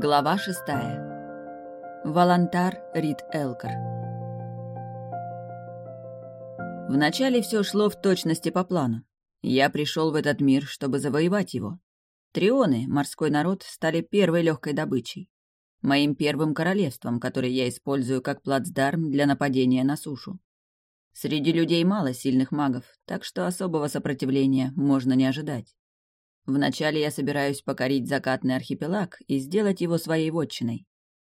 Глава шестая. Волонтар Рид Элкар. Вначале все шло в точности по плану. Я пришел в этот мир, чтобы завоевать его. Трионы, морской народ, стали первой легкой добычей. Моим первым королевством, которое я использую как плацдарм для нападения на сушу. Среди людей мало сильных магов, так что особого сопротивления можно не ожидать. Вначале я собираюсь покорить закатный архипелаг и сделать его своей вотчиной.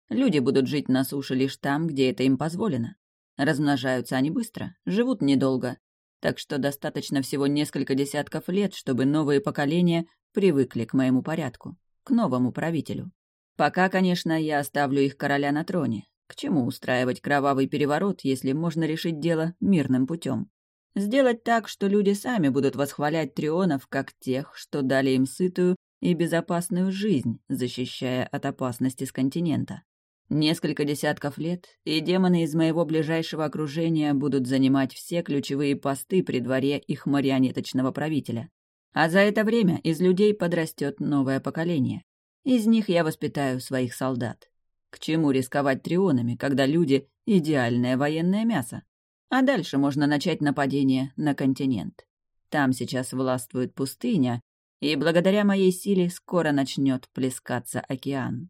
Люди будут жить на суше лишь там, где это им позволено. Размножаются они быстро, живут недолго, так что достаточно всего несколько десятков лет, чтобы новые поколения привыкли к моему порядку, к новому правителю. Пока, конечно, я оставлю их короля на троне. К чему устраивать кровавый переворот, если можно решить дело мирным путем? Сделать так, что люди сами будут восхвалять трионов как тех, что дали им сытую и безопасную жизнь, защищая от опасности с континента. Несколько десятков лет, и демоны из моего ближайшего окружения будут занимать все ключевые посты при дворе их марионеточного правителя. А за это время из людей подрастет новое поколение. Из них я воспитаю своих солдат. К чему рисковать трионами, когда люди — идеальное военное мясо? А дальше можно начать нападение на континент. Там сейчас властвует пустыня, и благодаря моей силе скоро начнет плескаться океан.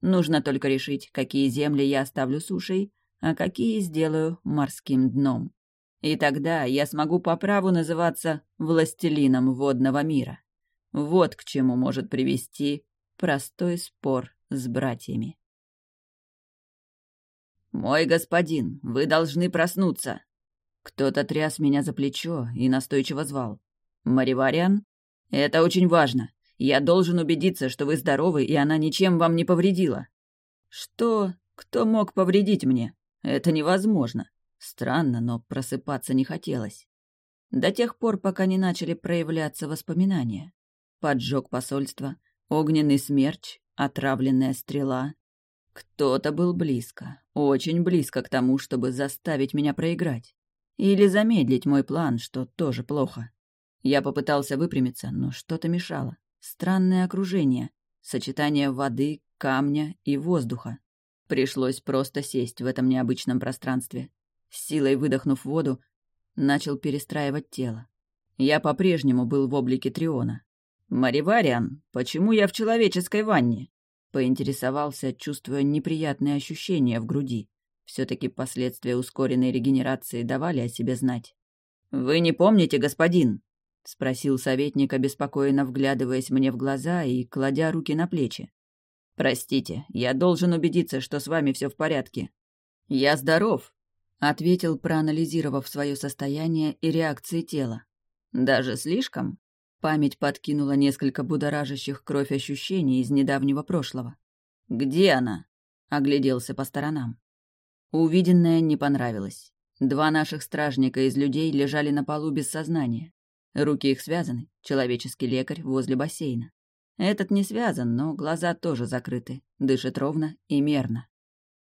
Нужно только решить, какие земли я оставлю сушей, а какие сделаю морским дном. И тогда я смогу по праву называться властелином водного мира. Вот к чему может привести простой спор с братьями. «Мой господин, вы должны проснуться!» Кто-то тряс меня за плечо и настойчиво звал. «Маривариан? Это очень важно. Я должен убедиться, что вы здоровы, и она ничем вам не повредила». «Что? Кто мог повредить мне? Это невозможно. Странно, но просыпаться не хотелось. До тех пор, пока не начали проявляться воспоминания. Поджог посольства, огненный смерч, отравленная стрела, кто-то был близко, очень близко к тому, чтобы заставить меня проиграть. Или замедлить мой план, что тоже плохо. Я попытался выпрямиться, но что-то мешало. Странное окружение, сочетание воды, камня и воздуха. Пришлось просто сесть в этом необычном пространстве. С силой выдохнув воду, начал перестраивать тело. Я по-прежнему был в облике Триона. «Маривариан, почему я в человеческой ванне?» Поинтересовался, чувствуя неприятные ощущения в груди. Все-таки последствия ускоренной регенерации давали о себе знать. «Вы не помните, господин?» — спросил советник, обеспокоенно вглядываясь мне в глаза и кладя руки на плечи. «Простите, я должен убедиться, что с вами все в порядке». «Я здоров», — ответил, проанализировав свое состояние и реакции тела. «Даже слишком?» Память подкинула несколько будоражащих кровь ощущений из недавнего прошлого. «Где она?» — огляделся по сторонам. Увиденное не понравилось. Два наших стражника из людей лежали на полу без сознания. Руки их связаны, человеческий лекарь возле бассейна. Этот не связан, но глаза тоже закрыты, дышит ровно и мерно.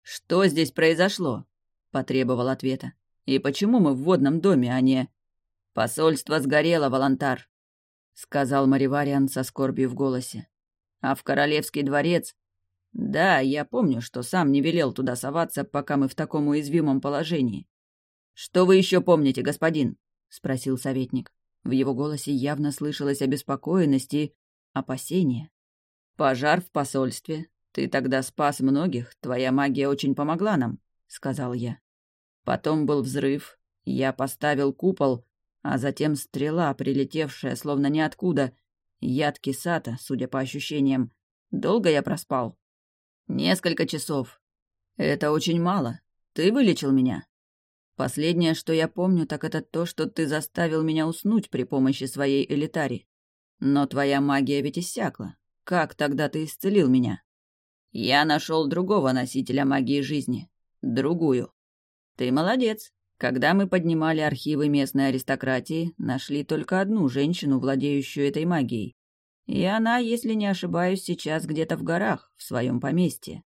«Что здесь произошло?» — потребовал ответа. «И почему мы в водном доме, а не...» «Посольство сгорело, волонтар», — сказал Маривариан со скорбью в голосе. «А в королевский дворец...» «Да, я помню, что сам не велел туда соваться, пока мы в таком уязвимом положении». «Что вы еще помните, господин?» — спросил советник. В его голосе явно слышалась обеспокоенность и опасение. «Пожар в посольстве. Ты тогда спас многих, твоя магия очень помогла нам», — сказал я. Потом был взрыв. Я поставил купол, а затем стрела, прилетевшая словно ниоткуда. Яд кисата, судя по ощущениям. Долго я проспал? Несколько часов. Это очень мало. Ты вылечил меня. Последнее, что я помню, так это то, что ты заставил меня уснуть при помощи своей элитари. Но твоя магия ведь иссякла. Как тогда ты исцелил меня? Я нашел другого носителя магии жизни. Другую. Ты молодец. Когда мы поднимали архивы местной аристократии, нашли только одну женщину, владеющую этой магией. И она, если не ошибаюсь, сейчас где-то в горах, в своем поместье.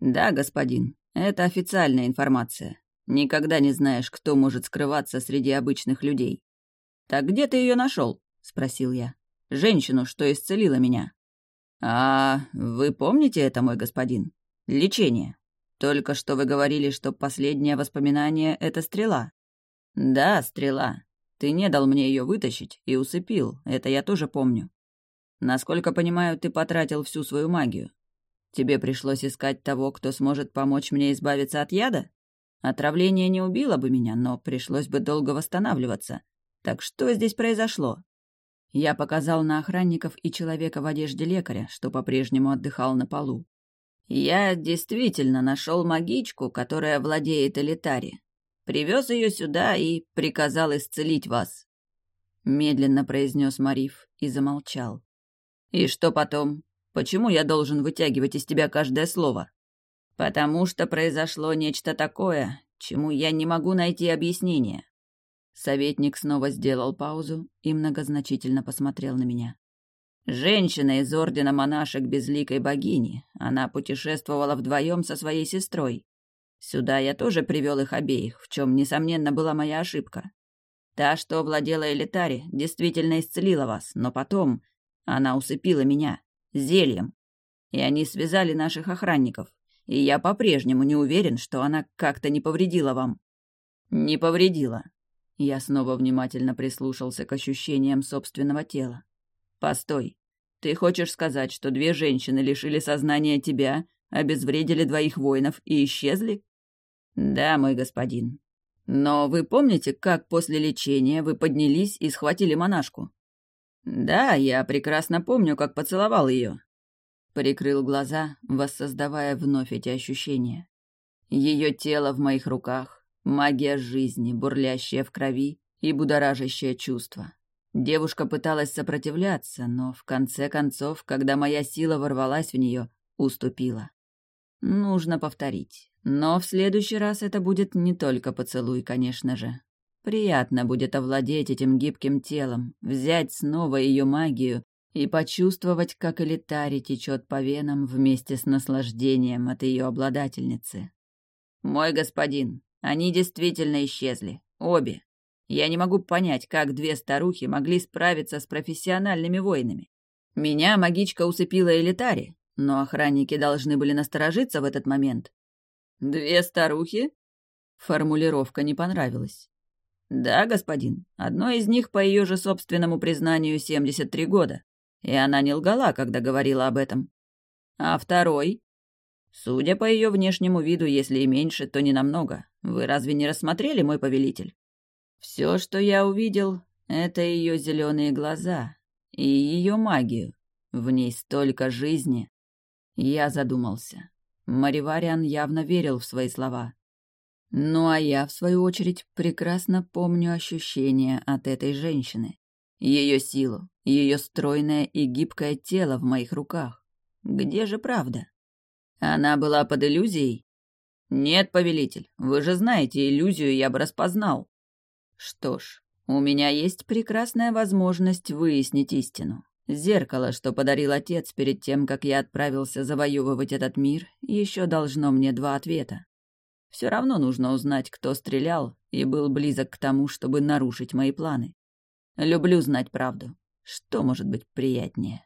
Да, господин, это официальная информация. Никогда не знаешь, кто может скрываться среди обычных людей. Так где ты ее нашел? спросил я. Женщину, что исцелила меня. «А вы помните это, мой господин? Лечение. Только что вы говорили, что последнее воспоминание — это стрела». «Да, стрела. Ты не дал мне ее вытащить и усыпил, это я тоже помню. Насколько понимаю, ты потратил всю свою магию. Тебе пришлось искать того, кто сможет помочь мне избавиться от яда? Отравление не убило бы меня, но пришлось бы долго восстанавливаться. Так что здесь произошло? Я показал на охранников и человека в одежде лекаря, что по-прежнему отдыхал на полу. Я действительно нашел магичку, которая владеет элитари. Привез ее сюда и приказал исцелить вас. Медленно произнес Мариф и замолчал. И что потом? Почему я должен вытягивать из тебя каждое слово? Потому что произошло нечто такое, чему я не могу найти объяснение. Советник снова сделал паузу и многозначительно посмотрел на меня. Женщина из Ордена Монашек Безликой Богини. Она путешествовала вдвоем со своей сестрой. Сюда я тоже привел их обеих, в чем, несомненно, была моя ошибка. Та, что владела Элитари, действительно исцелила вас, но потом она усыпила меня зельем. И они связали наших охранников. И я по-прежнему не уверен, что она как-то не повредила вам. Не повредила. Я снова внимательно прислушался к ощущениям собственного тела. Постой. Ты хочешь сказать, что две женщины лишили сознания тебя, обезвредили двоих воинов и исчезли? Да, мой господин. Но вы помните, как после лечения вы поднялись и схватили монашку? Да, я прекрасно помню, как поцеловал ее. Прикрыл глаза, воссоздавая вновь эти ощущения. Ее тело в моих руках, магия жизни, бурлящая в крови и будоражащее чувство. Девушка пыталась сопротивляться, но в конце концов, когда моя сила ворвалась в нее, уступила. Нужно повторить. Но в следующий раз это будет не только поцелуй, конечно же. Приятно будет овладеть этим гибким телом, взять снова ее магию и почувствовать, как элитари течет по венам вместе с наслаждением от ее обладательницы. «Мой господин, они действительно исчезли. Обе. Я не могу понять, как две старухи могли справиться с профессиональными воинами. Меня магичка усыпила элитари, но охранники должны были насторожиться в этот момент. «Две старухи?» Формулировка не понравилась. «Да, господин. Одной из них, по ее же собственному признанию, 73 года. И она не лгала, когда говорила об этом. А второй? Судя по ее внешнему виду, если и меньше, то не намного. Вы разве не рассмотрели, мой повелитель? Все, что я увидел, это ее зеленые глаза и ее магию. В ней столько жизни. Я задумался. Маривариан явно верил в свои слова. Ну а я, в свою очередь, прекрасно помню ощущения от этой женщины. Ее силу, ее стройное и гибкое тело в моих руках. Где же правда? Она была под иллюзией? Нет, повелитель, вы же знаете, иллюзию я бы распознал. Что ж, у меня есть прекрасная возможность выяснить истину. Зеркало, что подарил отец перед тем, как я отправился завоевывать этот мир, еще должно мне два ответа. Все равно нужно узнать, кто стрелял и был близок к тому, чтобы нарушить мои планы. Люблю знать правду. Что может быть приятнее?